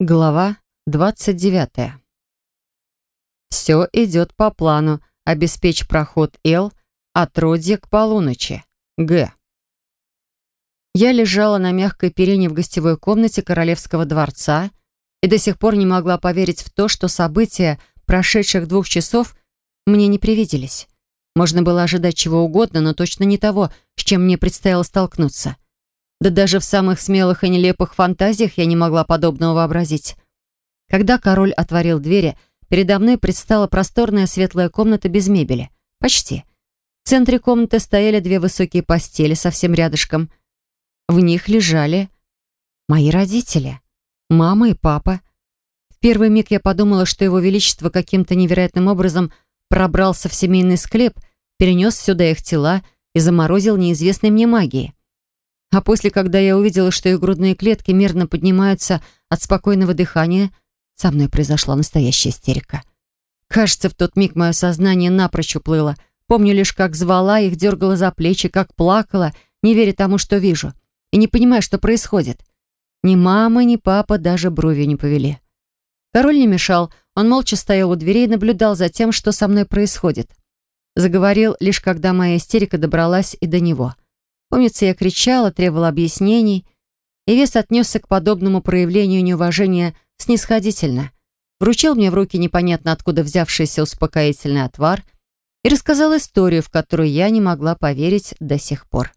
Глава 29. Все идет по плану. Обеспечь проход Л от Родья к полуночи. Г. Я лежала на мягкой перине в гостевой комнате Королевского дворца и до сих пор не могла поверить в то, что события прошедших двух часов мне не привиделись. Можно было ожидать чего угодно, но точно не того, с чем мне предстояло столкнуться. Да даже в самых смелых и нелепых фантазиях я не могла подобного вообразить. Когда король отворил двери, передо мной предстала просторная светлая комната без мебели. Почти. В центре комнаты стояли две высокие постели совсем рядышком. В них лежали мои родители. Мама и папа. В первый миг я подумала, что его величество каким-то невероятным образом пробрался в семейный склеп, перенес сюда их тела и заморозил неизвестной мне магией. А после, когда я увидела, что их грудные клетки мерно поднимаются от спокойного дыхания, со мной произошла настоящая истерика. Кажется, в тот миг мое сознание напрочь уплыло. Помню лишь, как звала их, дергала за плечи, как плакала, не веря тому, что вижу, и не понимая, что происходит. Ни мама, ни папа даже бровью не повели. Король не мешал, он молча стоял у дверей и наблюдал за тем, что со мной происходит. Заговорил лишь, когда моя истерика добралась и до него — Помнится, я кричала, требовала объяснений, и вес отнесся к подобному проявлению неуважения снисходительно. Вручил мне в руки непонятно откуда взявшийся успокоительный отвар и рассказал историю, в которую я не могла поверить до сих пор.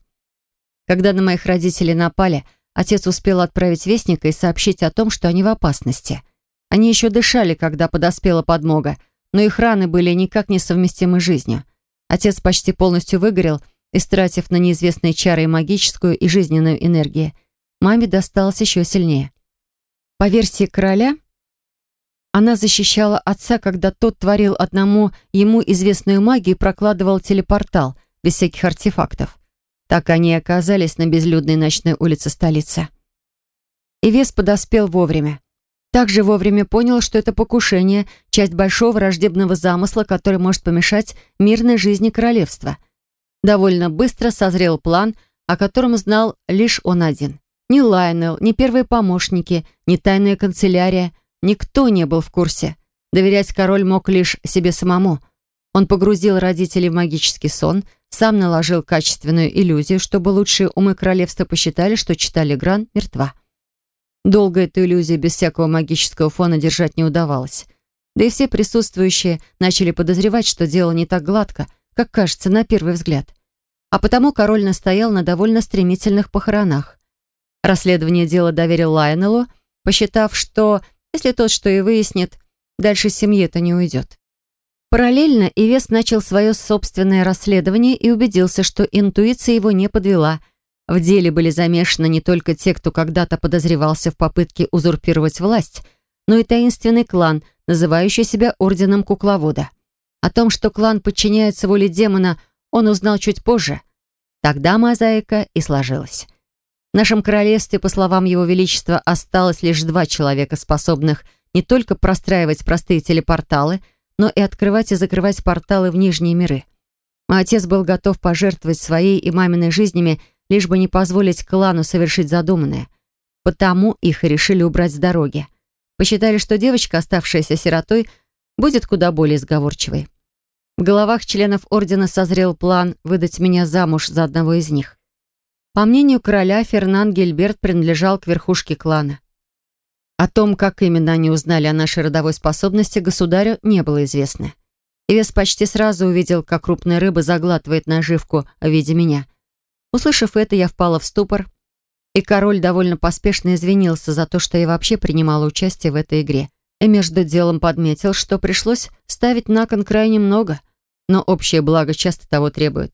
Когда на моих родителей напали, отец успел отправить вестника и сообщить о том, что они в опасности. Они еще дышали, когда подоспела подмога, но их раны были никак не совместимы с жизнью. Отец почти полностью выгорел, истратив на неизвестные чары и магическую, и жизненную энергию, маме досталось еще сильнее. По версии короля, она защищала отца, когда тот творил одному ему известную магию и прокладывал телепортал без всяких артефактов. Так они и оказались на безлюдной ночной улице столицы. И вес подоспел вовремя. Также вовремя понял, что это покушение, часть большого враждебного замысла, который может помешать мирной жизни королевства – довольно быстро созрел план, о котором знал лишь он один. Ни Лайнел, ни первые помощники, ни тайная канцелярия, никто не был в курсе. Доверять король мог лишь себе самому. Он погрузил родителей в магический сон, сам наложил качественную иллюзию, чтобы лучшие умы королевства посчитали, что читали Гран мертва. Долго эту иллюзию без всякого магического фона держать не удавалось. Да и все присутствующие начали подозревать, что дело не так гладко – как кажется на первый взгляд. А потому король настоял на довольно стремительных похоронах. Расследование дела доверил Лайонеллу, посчитав, что, если тот что и выяснит, дальше семьи это не уйдет. Параллельно Ивес начал свое собственное расследование и убедился, что интуиция его не подвела. В деле были замешаны не только те, кто когда-то подозревался в попытке узурпировать власть, но и таинственный клан, называющий себя Орденом Кукловода. О том, что клан подчиняется воле демона, он узнал чуть позже. Тогда мозаика и сложилась. В нашем королевстве, по словам его величества, осталось лишь два человека, способных не только простраивать простые телепорталы, но и открывать и закрывать порталы в нижние миры. Мой отец был готов пожертвовать своей и маминой жизнями, лишь бы не позволить клану совершить задуманное. Потому их и решили убрать с дороги. Посчитали, что девочка, оставшаяся сиротой, будет куда более сговорчивой. В головах членов ордена созрел план выдать меня замуж за одного из них. По мнению короля, Фернан Гильберт принадлежал к верхушке клана. О том, как именно они узнали о нашей родовой способности, государю не было известно. Ивес почти сразу увидел, как крупная рыба заглатывает наживку в виде меня. Услышав это, я впала в ступор, и король довольно поспешно извинился за то, что я вообще принимала участие в этой игре и между делом подметил, что пришлось ставить на кон крайне много, но общее благо часто того требует.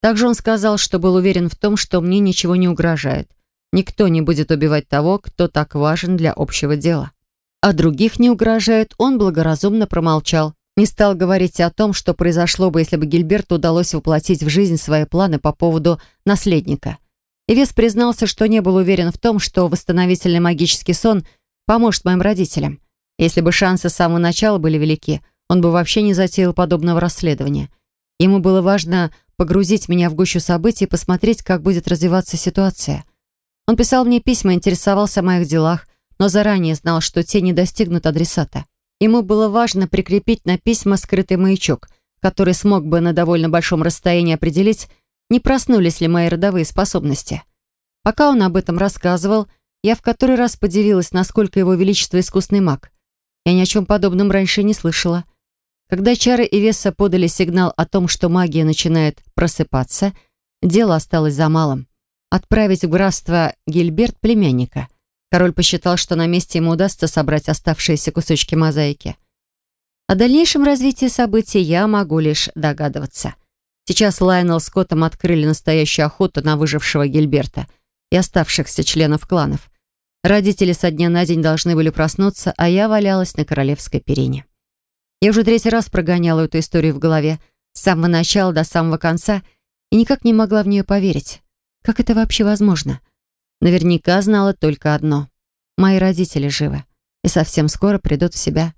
Также он сказал, что был уверен в том, что мне ничего не угрожает. Никто не будет убивать того, кто так важен для общего дела. А других не угрожает, он благоразумно промолчал. Не стал говорить о том, что произошло бы, если бы Гильберту удалось воплотить в жизнь свои планы по поводу наследника. Ивес признался, что не был уверен в том, что восстановительный магический сон поможет моим родителям. Если бы шансы с самого начала были велики, он бы вообще не затеял подобного расследования. Ему было важно погрузить меня в гущу событий и посмотреть, как будет развиваться ситуация. Он писал мне письма, интересовался о моих делах, но заранее знал, что те не достигнут адресата. Ему было важно прикрепить на письма скрытый маячок, который смог бы на довольно большом расстоянии определить, не проснулись ли мои родовые способности. Пока он об этом рассказывал, я в который раз подивилась, насколько его величество искусный маг. Я ни о чем подобном раньше не слышала. Когда Чары и Веса подали сигнал о том, что магия начинает просыпаться, дело осталось за малым. Отправить в графство Гильберт племянника. Король посчитал, что на месте ему удастся собрать оставшиеся кусочки мозаики. О дальнейшем развитии событий я могу лишь догадываться. Сейчас Лайнел с Котом открыли настоящую охоту на выжившего Гильберта и оставшихся членов кланов. Родители со дня на день должны были проснуться, а я валялась на королевской перине. Я уже третий раз прогоняла эту историю в голове, с самого начала до самого конца, и никак не могла в нее поверить. Как это вообще возможно? Наверняка знала только одно. Мои родители живы и совсем скоро придут в себя.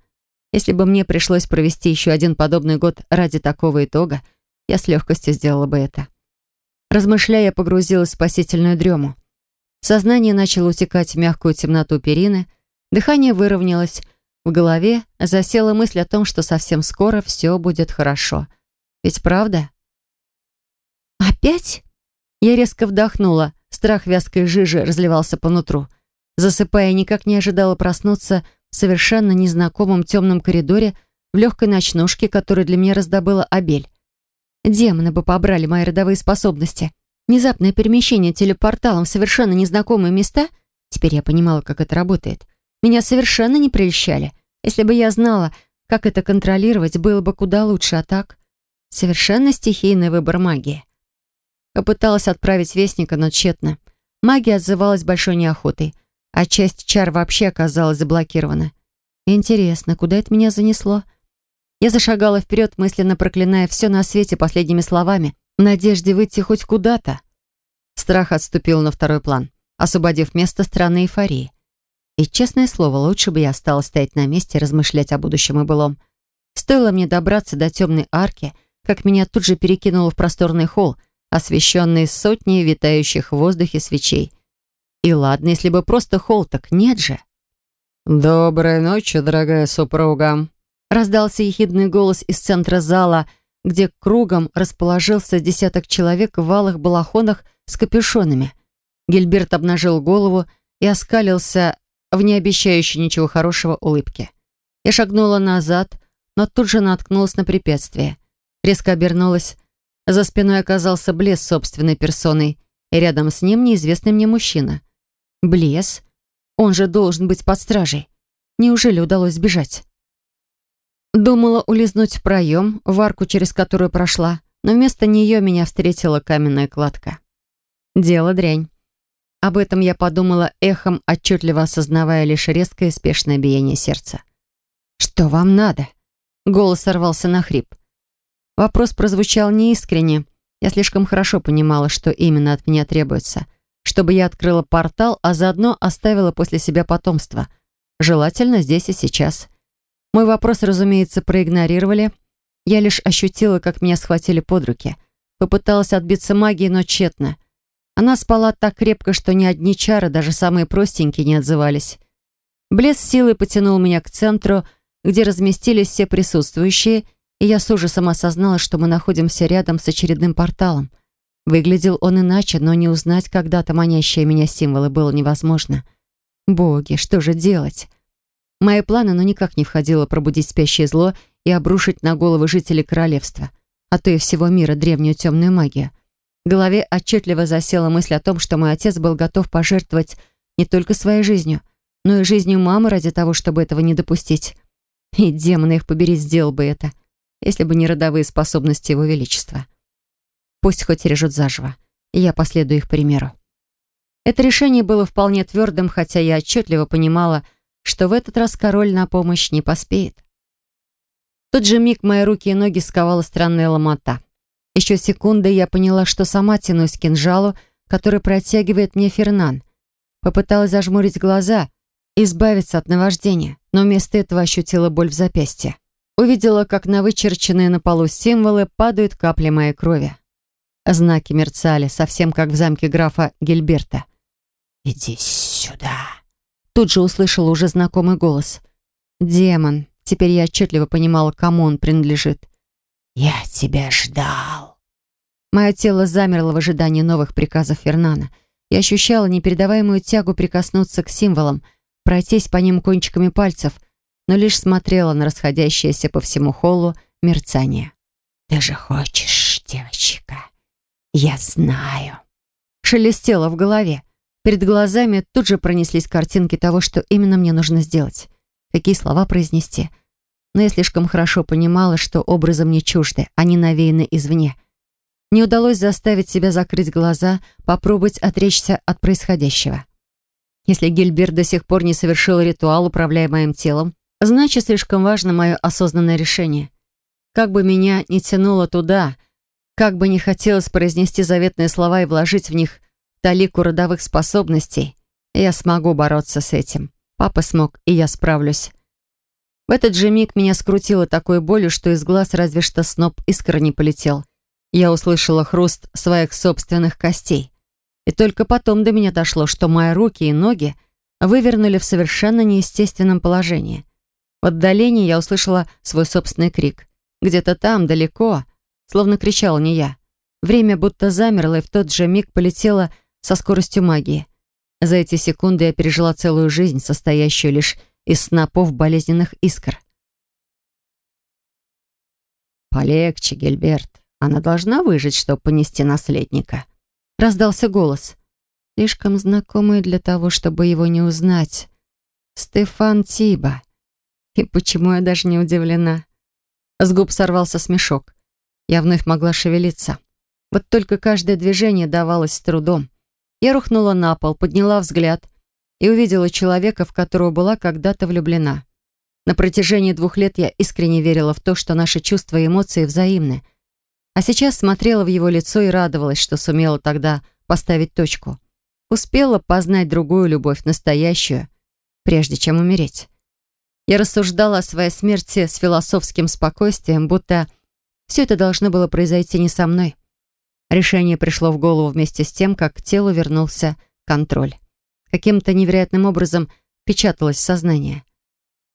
Если бы мне пришлось провести еще один подобный год ради такого итога, я с легкостью сделала бы это. Размышляя, погрузилась в спасительную дрему. Сознание начало утекать в мягкую темноту перины, дыхание выровнялось, в голове засела мысль о том, что совсем скоро все будет хорошо. Ведь правда? «Опять?» Я резко вдохнула. Страх вязкой жижи разливался по нутру. Засыпая, никак не ожидала проснуться в совершенно незнакомом темном коридоре в легкой ночнушке, которую для меня раздобыла Абель. Демоны бы побрали мои родовые способности. Внезапное перемещение телепорталом в совершенно незнакомые места, теперь я понимала, как это работает, меня совершенно не прельщали. Если бы я знала, как это контролировать, было бы куда лучше, а так... Совершенно стихийный выбор магии. Попыталась отправить вестника, но тщетно. Магия отзывалась большой неохотой, а часть чар вообще оказалась заблокирована. Интересно, куда это меня занесло? Я зашагала вперед, мысленно проклиная все на свете последними словами, в надежде выйти хоть куда-то. Страх отступил на второй план, освободив место странной эйфории. И, честное слово, лучше бы я осталась стоять на месте и размышлять о будущем и былом. Стоило мне добраться до темной арки, как меня тут же перекинуло в просторный холл, освещенный сотней витающих в воздухе свечей. И ладно, если бы просто холл, так нет же. «Доброй ночи, дорогая супруга», — раздался ехидный голос из центра зала, где кругом расположился десяток человек в валых балахонах с капюшонами. Гильберт обнажил голову и оскалился в не обещающей ничего хорошего улыбке. Я шагнула назад, но тут же наткнулась на препятствие. Резко обернулась. За спиной оказался Блес собственной персоной, и рядом с ним неизвестный мне мужчина. Блес? Он же должен быть под стражей. Неужели удалось сбежать? Думала улизнуть в проем, в арку, через которую прошла, но вместо нее меня встретила каменная кладка. Дело дрянь. Об этом я подумала эхом, отчетливо осознавая лишь резкое спешное биение сердца. «Что вам надо?» Голос сорвался на хрип. Вопрос прозвучал неискренне. Я слишком хорошо понимала, что именно от меня требуется. Чтобы я открыла портал, а заодно оставила после себя потомство. Желательно здесь и сейчас. Мой вопрос, разумеется, проигнорировали. Я лишь ощутила, как меня схватили под руки. Попыталась отбиться магией, но тщетно. Она спала так крепко, что ни одни чары, даже самые простенькие, не отзывались. Блеск силой потянул меня к центру, где разместились все присутствующие, и я с ужасом осознала, что мы находимся рядом с очередным порталом. Выглядел он иначе, но не узнать когда-то манящие меня символы было невозможно. Боги, что же делать? Мои планы, но никак не входило пробудить спящее зло и обрушить на головы жителей королевства, а то и всего мира древнюю темную магию. В голове отчетливо засела мысль о том, что мой отец был готов пожертвовать не только своей жизнью, но и жизнью мамы ради того, чтобы этого не допустить. И демоны их побери, сделал бы это, если бы не родовые способности его величества. Пусть хоть режут заживо, и я последую их примеру. Это решение было вполне твердым, хотя я отчетливо понимала, что в этот раз король на помощь не поспеет. В тот же миг мои руки и ноги сковала странная ломота. Еще секунды я поняла, что сама тянусь к кинжалу, который протягивает мне Фернан. Попыталась зажмурить глаза, избавиться от наваждения, но вместо этого ощутила боль в запястье. Увидела, как на вычерченные на полу символы падают капли моей крови. Знаки мерцали, совсем как в замке графа Гильберта. «Иди сюда!» Тут же услышала уже знакомый голос. «Демон». Теперь я отчетливо понимала, кому он принадлежит. «Я тебя ждал». Мое тело замерло в ожидании новых приказов Фернана. Я ощущала непередаваемую тягу прикоснуться к символам, пройтись по ним кончиками пальцев, но лишь смотрела на расходящееся по всему холлу мерцание. «Ты же хочешь, девочка? Я знаю». Шелестело в голове. Перед глазами тут же пронеслись картинки того, что именно мне нужно сделать. Какие слова произнести. Но я слишком хорошо понимала, что образы мне чужды, они навеяны извне. Не удалось заставить себя закрыть глаза, попробовать отречься от происходящего. Если Гильберт до сих пор не совершил ритуал, управляя моим телом, значит, слишком важно мое осознанное решение. Как бы меня ни тянуло туда, как бы не хотелось произнести заветные слова и вложить в них талику родовых способностей, я смогу бороться с этим. Папа смог, и я справлюсь. В этот же миг меня скрутило такой болью, что из глаз разве что сноп искр не полетел. Я услышала хруст своих собственных костей. И только потом до меня дошло, что мои руки и ноги вывернули в совершенно неестественном положении. В отдалении я услышала свой собственный крик. Где-то там, далеко, словно кричала не я. Время будто замерло, и в тот же миг полетело со скоростью магии. За эти секунды я пережила целую жизнь, состоящую лишь из снопов болезненных искр. «Полегче, Гильберт. Она должна выжить, чтобы понести наследника». Раздался голос. Слишком знакомый для того, чтобы его не узнать. Стефан Тиба. И почему я даже не удивлена? С губ сорвался смешок. Я вновь могла шевелиться. Вот только каждое движение давалось с трудом. Я рухнула на пол, подняла взгляд и увидела человека, в которого была когда-то влюблена. На протяжении двух лет я искренне верила в то, что наши чувства и эмоции взаимны. А сейчас смотрела в его лицо и радовалась, что сумела тогда поставить точку. Успела познать другую любовь, настоящую, прежде чем умереть. Я рассуждала о своей смерти с философским спокойствием, будто все это должно было произойти не со мной. Решение пришло в голову вместе с тем, как к телу вернулся контроль. Каким-то невероятным образом печаталось сознание.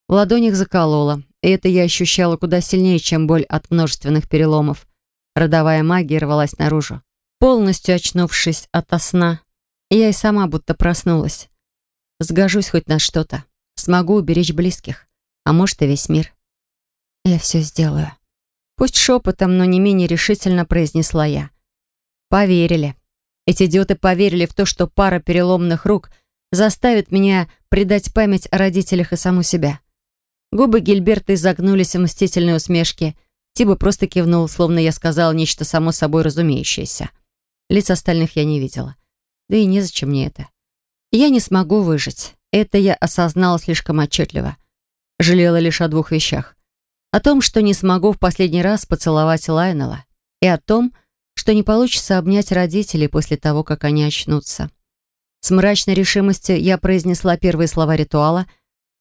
В ладонях закололо, и это я ощущала куда сильнее, чем боль от множественных переломов. Родовая магия рвалась наружу. Полностью очнувшись ото сна, я и сама будто проснулась. Сгожусь хоть на что-то. Смогу уберечь близких. А может, и весь мир. Я все сделаю. Пусть шепотом, но не менее решительно произнесла я. Поверили. Эти идиоты поверили в то, что пара переломных рук заставит меня предать память о родителях и саму себя. Губы Гильберта изогнулись в мстительной усмешке. Тиба просто кивнул, словно я сказала нечто само собой разумеющееся. Лиц остальных я не видела. Да и незачем мне это. Я не смогу выжить. Это я осознала слишком отчетливо. Жалела лишь о двух вещах. О том, что не смогу в последний раз поцеловать Лайнела. И о том, что что не получится обнять родителей после того, как они очнутся. С мрачной решимостью я произнесла первые слова ритуала,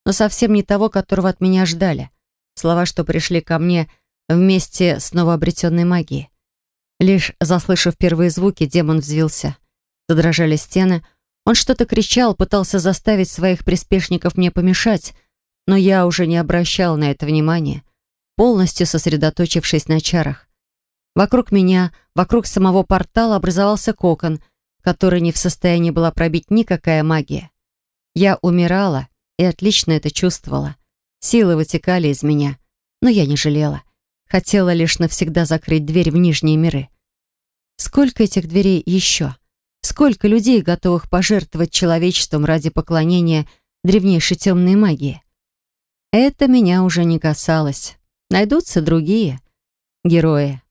но совсем не того, которого от меня ждали. Слова, что пришли ко мне вместе с новообретенной магией. Лишь заслышав первые звуки, демон взвился. Задрожали стены. Он что-то кричал, пытался заставить своих приспешников мне помешать, но я уже не обращал на это внимания, полностью сосредоточившись на чарах. Вокруг меня, вокруг самого портала образовался кокон, который не в состоянии была пробить никакая магия. Я умирала и отлично это чувствовала. Силы вытекали из меня, но я не жалела. Хотела лишь навсегда закрыть дверь в нижние миры. Сколько этих дверей еще? Сколько людей, готовых пожертвовать человечеством ради поклонения древнейшей темной магии? Это меня уже не касалось. Найдутся другие герои.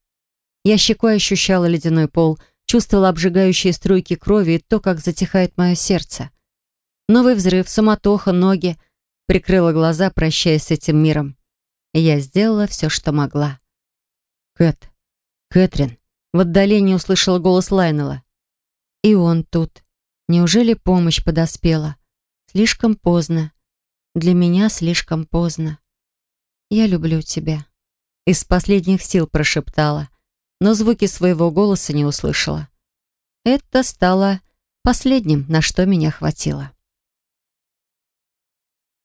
Я щекой ощущала ледяной пол, чувствовала обжигающие струйки крови и то, как затихает мое сердце. Новый взрыв, суматоха, ноги. Прикрыла глаза, прощаясь с этим миром. Я сделала все, что могла. «Кэт, Кэтрин!» В отдалении услышала голос Лайнела. «И он тут. Неужели помощь подоспела? Слишком поздно. Для меня слишком поздно. Я люблю тебя». Из последних сил прошептала но звуки своего голоса не услышала. Это стало последним, на что меня хватило.